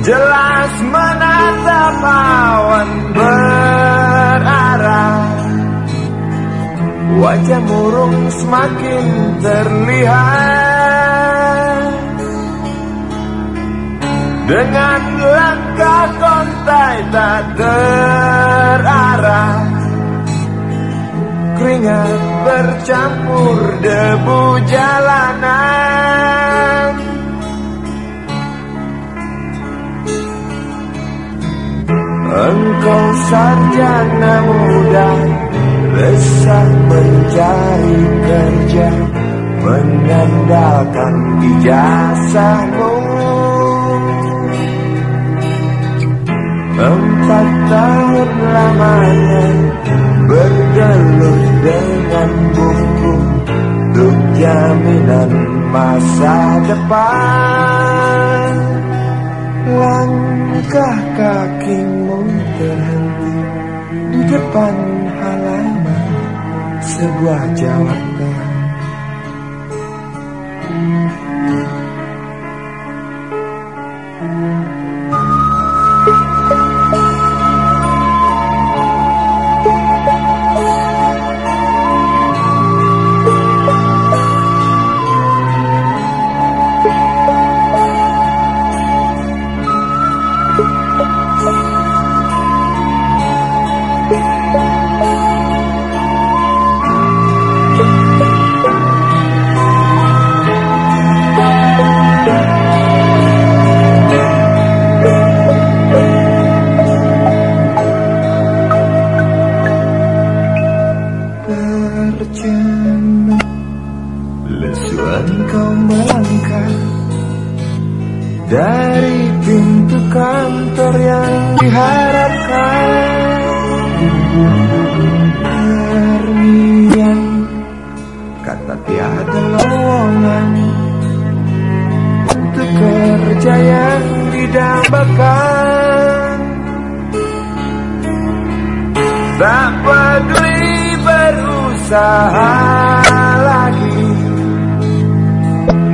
Jelas menatap awan berarah. Wajah murung semakin terlihat. Dengan langkah kontai tak terarah. Keringat bercampur debu jalanan Engkau sarjana muda Resah mencari kerja, Mengandalkan ijazahmu Empat tahun lamanya Bergelut dengan buku, Untuk jaminan masa depan. Langkah kakimu terhenti Di depan halaman Sebuah jawatan Dari pintu kantor yang diharapkan Terniang Kata tiada lowongan. Untuk kerja yang didambakan. Tak peduli berusaha lagi.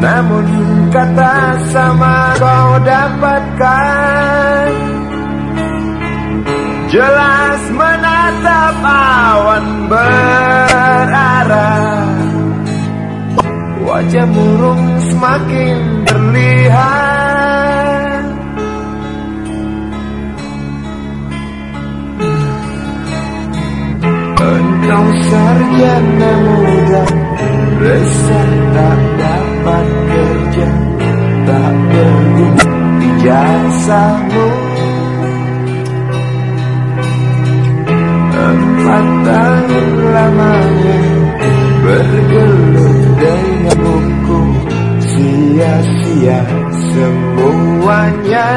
Namun kata sama kau dapatkan. Jelas menatap awan berarah. Wajah murung semakin terlihat. Engkau sarjana muda Resah tak ijazahmu Empat tahun lamanya Bergelut dengan buku. Sia-sia semuanya